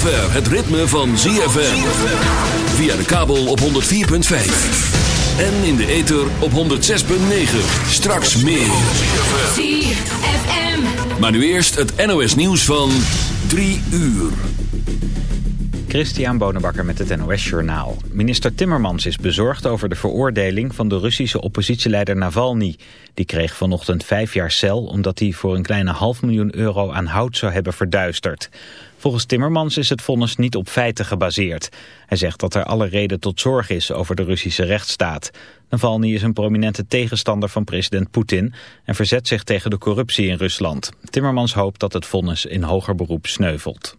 zover het ritme van ZFM. Via de kabel op 104.5. En in de ether op 106.9. Straks meer. ZFM. Maar nu eerst het NOS nieuws van 3 uur. Christian Bonenbakker met het NOS Journaal. Minister Timmermans is bezorgd over de veroordeling van de Russische oppositieleider Navalny. Die kreeg vanochtend vijf jaar cel omdat hij voor een kleine half miljoen euro aan hout zou hebben verduisterd. Volgens Timmermans is het vonnis niet op feiten gebaseerd. Hij zegt dat er alle reden tot zorg is over de Russische rechtsstaat. Navalny is een prominente tegenstander van president Poetin en verzet zich tegen de corruptie in Rusland. Timmermans hoopt dat het vonnis in hoger beroep sneuvelt.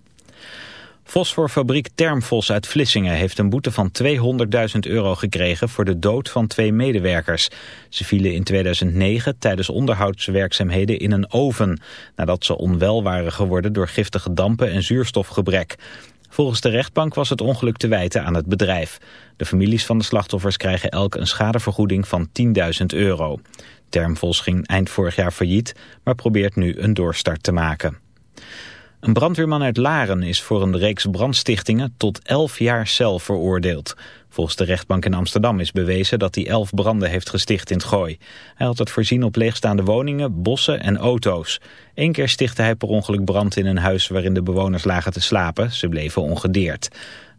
Fosforfabriek Termfos uit Vlissingen heeft een boete van 200.000 euro gekregen voor de dood van twee medewerkers. Ze vielen in 2009 tijdens onderhoudswerkzaamheden in een oven, nadat ze onwel waren geworden door giftige dampen en zuurstofgebrek. Volgens de rechtbank was het ongeluk te wijten aan het bedrijf. De families van de slachtoffers krijgen elk een schadevergoeding van 10.000 euro. Termfos ging eind vorig jaar failliet, maar probeert nu een doorstart te maken. Een brandweerman uit Laren is voor een reeks brandstichtingen tot 11 jaar cel veroordeeld. Volgens de rechtbank in Amsterdam is bewezen dat hij 11 branden heeft gesticht in het gooi. Hij had het voorzien op leegstaande woningen, bossen en auto's. Eén keer stichtte hij per ongeluk brand in een huis waarin de bewoners lagen te slapen. Ze bleven ongedeerd.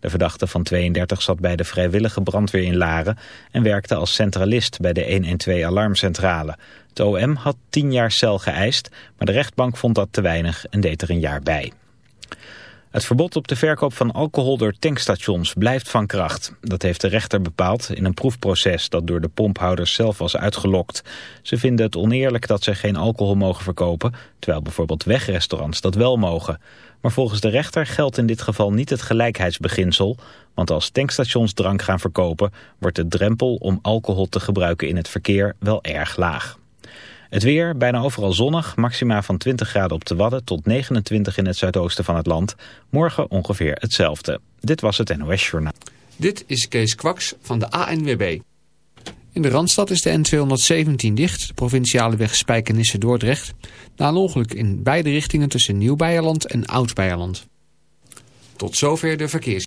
De verdachte van 32 zat bij de vrijwillige brandweer in Laren en werkte als centralist bij de 112-alarmcentrale. Het OM had 10 jaar cel geëist, maar de rechtbank vond dat te weinig en deed er een jaar bij. Het verbod op de verkoop van alcohol door tankstations blijft van kracht. Dat heeft de rechter bepaald in een proefproces dat door de pomphouders zelf was uitgelokt. Ze vinden het oneerlijk dat ze geen alcohol mogen verkopen, terwijl bijvoorbeeld wegrestaurants dat wel mogen. Maar volgens de rechter geldt in dit geval niet het gelijkheidsbeginsel, want als tankstations drank gaan verkopen, wordt de drempel om alcohol te gebruiken in het verkeer wel erg laag. Het weer, bijna overal zonnig, maxima van 20 graden op de Wadden tot 29 in het zuidoosten van het land. Morgen ongeveer hetzelfde. Dit was het NOS Journaal. Dit is Kees Kwaks van de ANWB. In de Randstad is de N217 dicht, de provinciale weg Spijkenisse-Dordrecht. Na een ongeluk in beide richtingen tussen Nieuw-Beierland en Oud-Beierland. Tot zover de verkeers.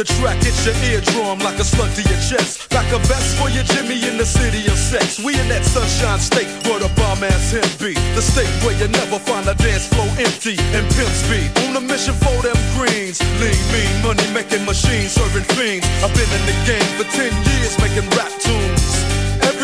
The track hits your eardrum like a slug to your chest. Like a vest for your Jimmy in the city of sex. We in that sunshine state where the bomb ass him be. The state where you never find a dance floor empty and pimp speed. On a mission for them greens. Lean, mean, money making machines serving fiends. I've been in the game for 10 years making rap tunes.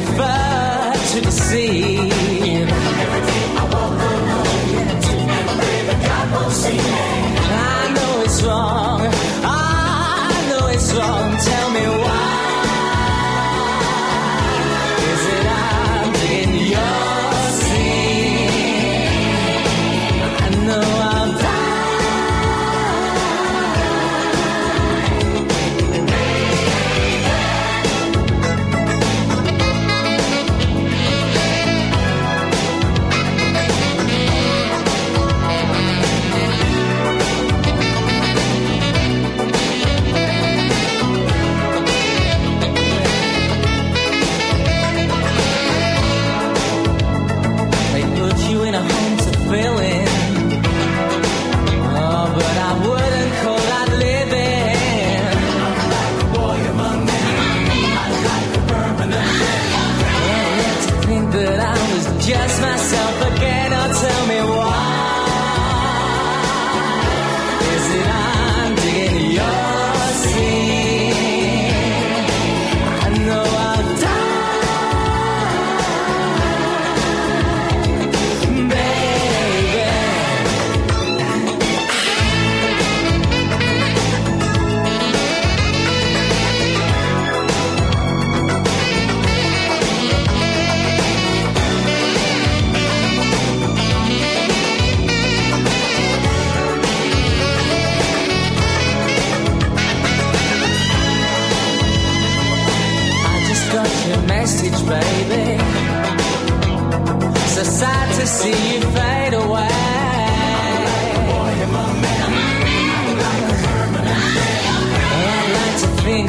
Prefer to deceive.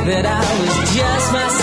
That I was just myself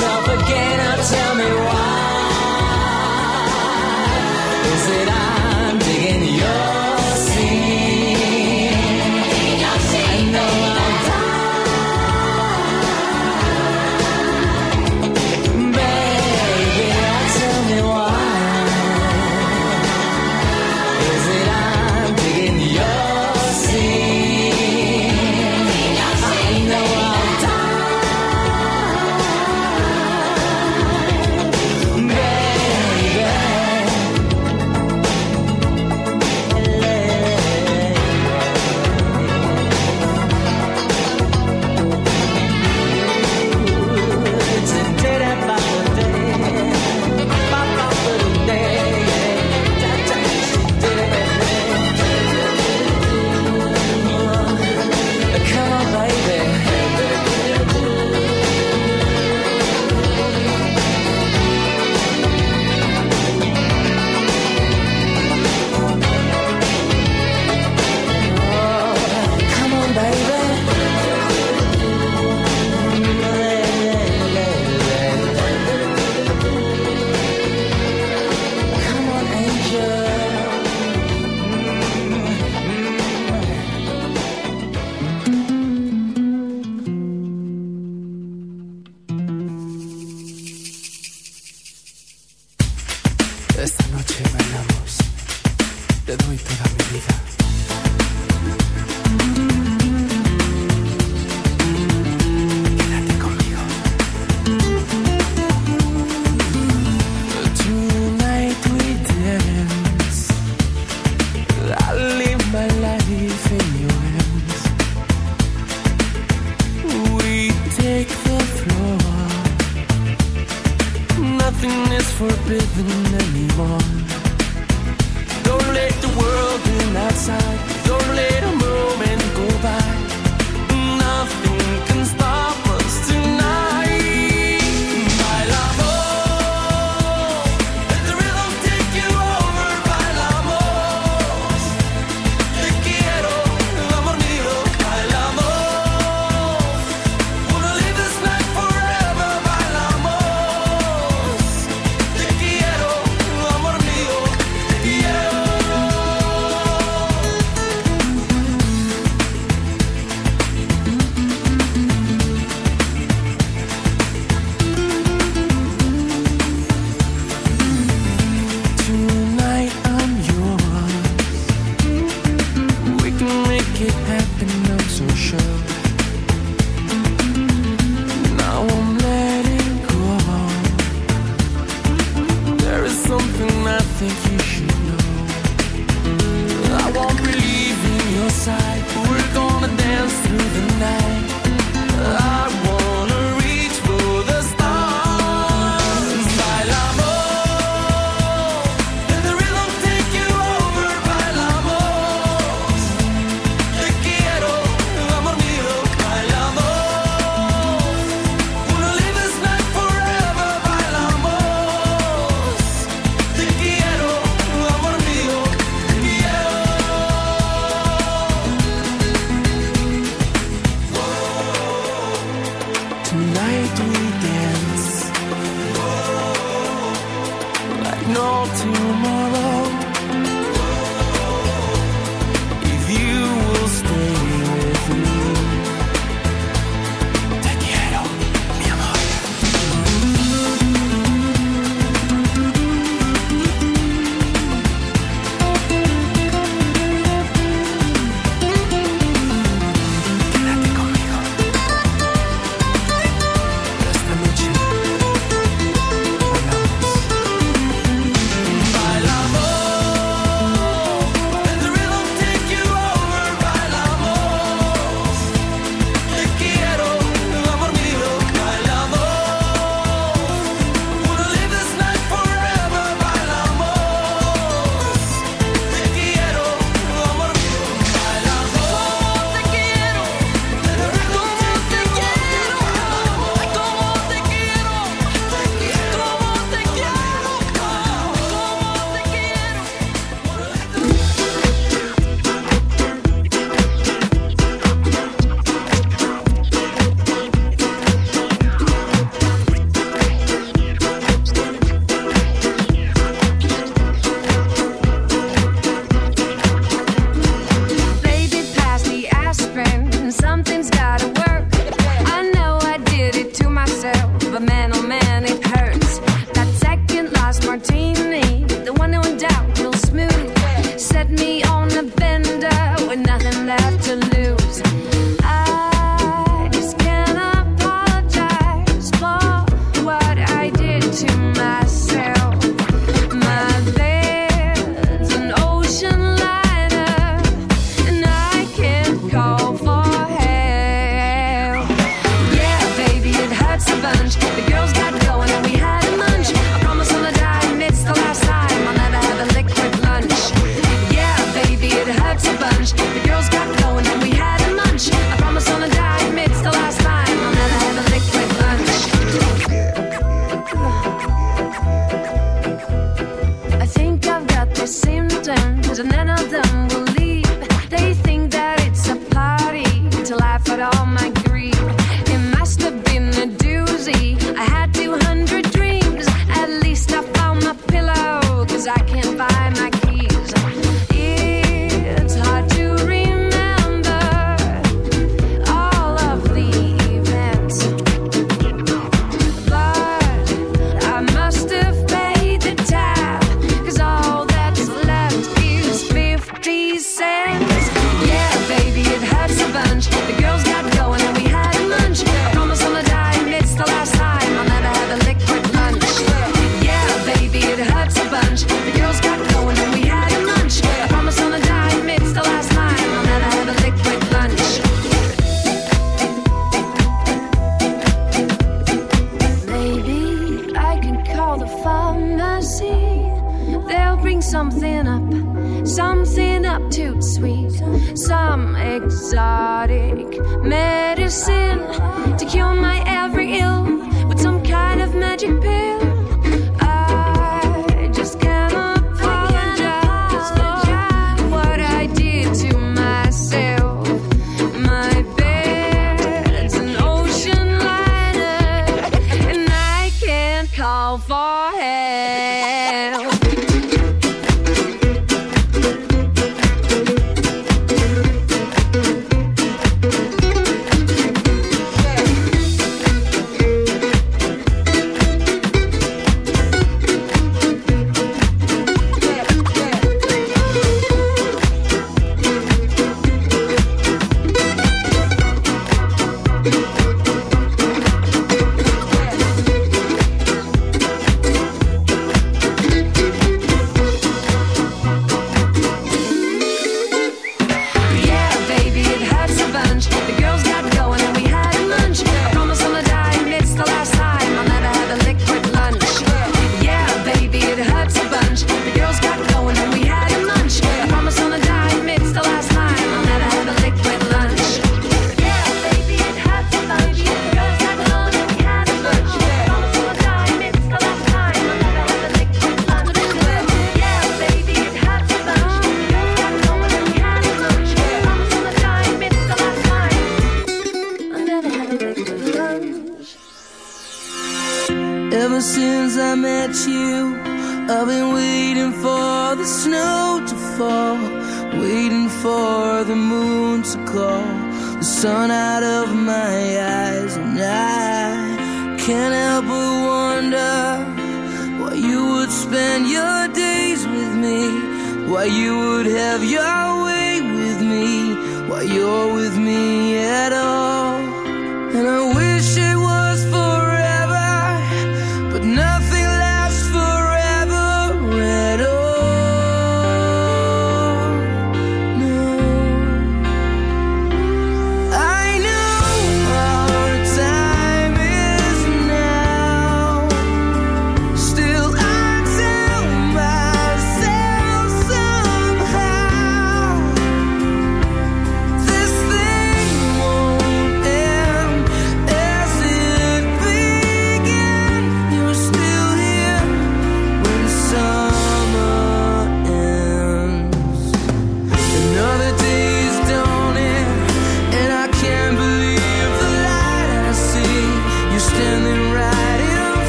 too much.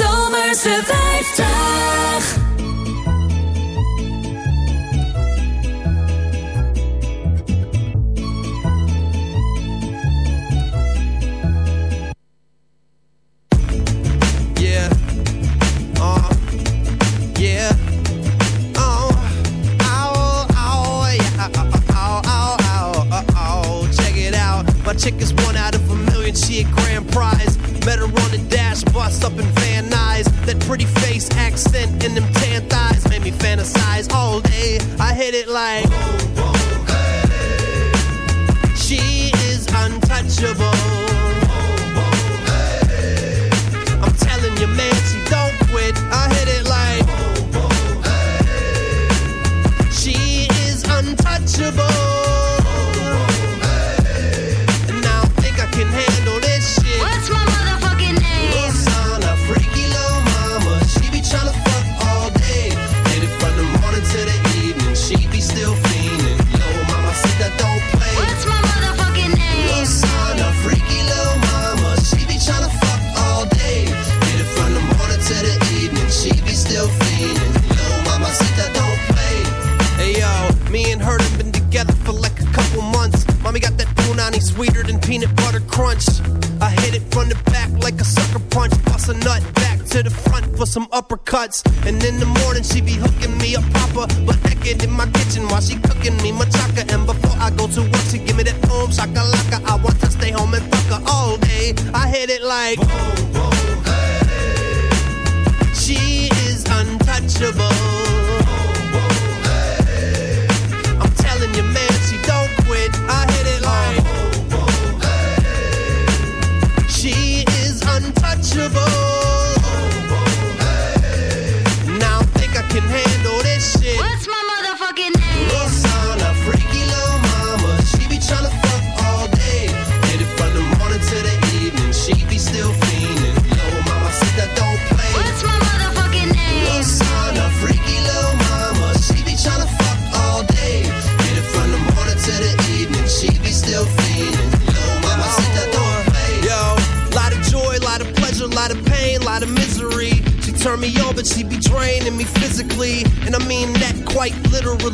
Zomers de vijftig.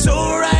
so right.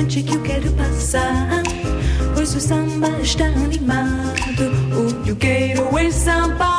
frente que eu quero passar. Pois o samba está animado. O que eu quero é samba.